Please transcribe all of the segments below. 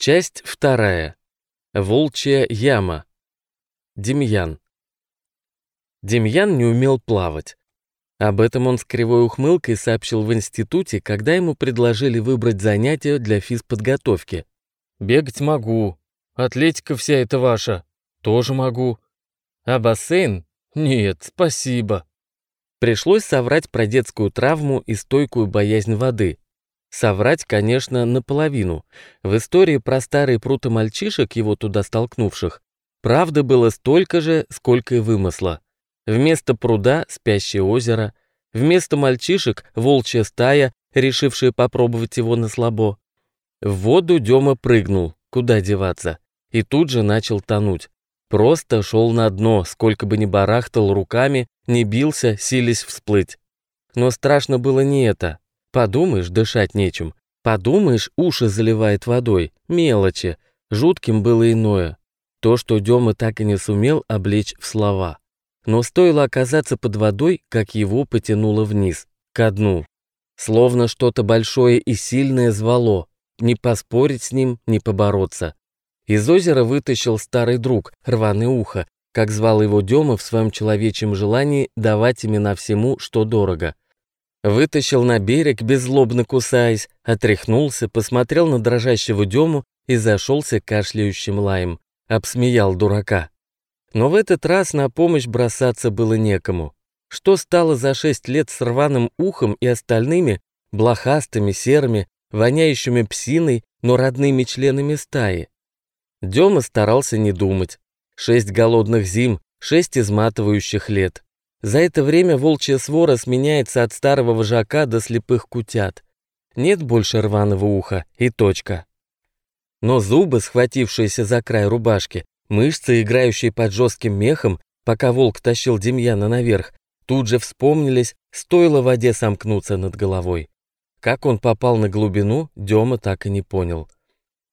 Часть вторая. Волчья яма. Демьян. Демьян не умел плавать. Об этом он с кривой ухмылкой сообщил в институте, когда ему предложили выбрать занятие для физподготовки. «Бегать могу. Атлетика вся эта ваша. Тоже могу. А бассейн? Нет, спасибо». Пришлось соврать про детскую травму и стойкую боязнь воды. Соврать, конечно, наполовину. В истории про старые пруты мальчишек, его туда столкнувших, правды было столько же, сколько и вымысла. Вместо пруда — спящее озеро, вместо мальчишек — волчья стая, решившая попробовать его на слабо. В воду Дема прыгнул, куда деваться, и тут же начал тонуть. Просто шел на дно, сколько бы ни барахтал руками, не бился, сились всплыть. Но страшно было не это, Подумаешь, дышать нечем. Подумаешь, уши заливает водой. Мелочи. Жутким было иное. То, что Дема так и не сумел облечь в слова. Но стоило оказаться под водой, как его потянуло вниз, ко дну. Словно что-то большое и сильное звало. Не поспорить с ним, не побороться. Из озера вытащил старый друг, рваное ухо, как звал его Дема в своем человечьем желании давать имена всему, что дорого — Вытащил на берег, беззлобно кусаясь, отряхнулся, посмотрел на дрожащего Дему и зашелся кашляющим лаем. Обсмеял дурака. Но в этот раз на помощь бросаться было некому. Что стало за шесть лет с рваным ухом и остальными, блохастыми, серыми, воняющими псиной, но родными членами стаи? Дема старался не думать. Шесть голодных зим, шесть изматывающих лет. За это время волчья свора сменяется от старого вожака до слепых кутят. Нет больше рваного уха и точка. Но зубы, схватившиеся за край рубашки, мышцы, играющие под жестким мехом, пока волк тащил Демьяна наверх, тут же вспомнились, стоило воде сомкнуться над головой. Как он попал на глубину, Дема так и не понял.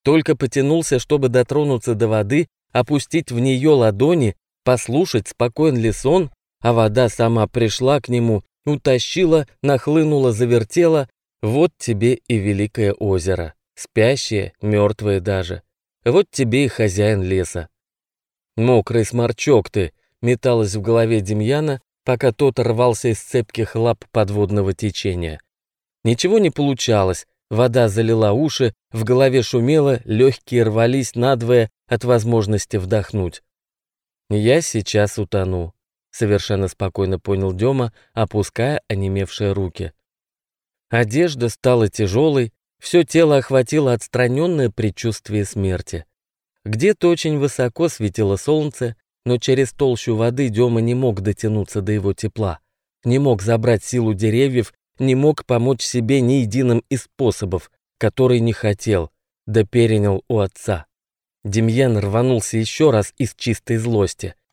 Только потянулся, чтобы дотронуться до воды, опустить в нее ладони, послушать, спокоен ли сон, а вода сама пришла к нему, утащила, нахлынула, завертела. Вот тебе и великое озеро, спящее, мертвое даже. Вот тебе и хозяин леса. Мокрый сморчок ты, металась в голове Демьяна, пока тот рвался из цепких лап подводного течения. Ничего не получалось, вода залила уши, в голове шумело, легкие рвались надвое от возможности вдохнуть. Я сейчас утону совершенно спокойно понял Дема, опуская онемевшие руки. Одежда стала тяжелой, все тело охватило отстраненное предчувствие смерти. Где-то очень высоко светило солнце, но через толщу воды Дема не мог дотянуться до его тепла, не мог забрать силу деревьев, не мог помочь себе ни единым из способов, который не хотел, да перенял у отца. Демьян рванулся еще раз из чистой злости —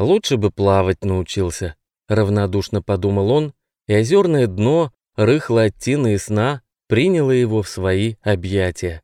Лучше бы плавать научился, равнодушно подумал он, и озерное дно, рыхлое от тины и сна, приняло его в свои объятия.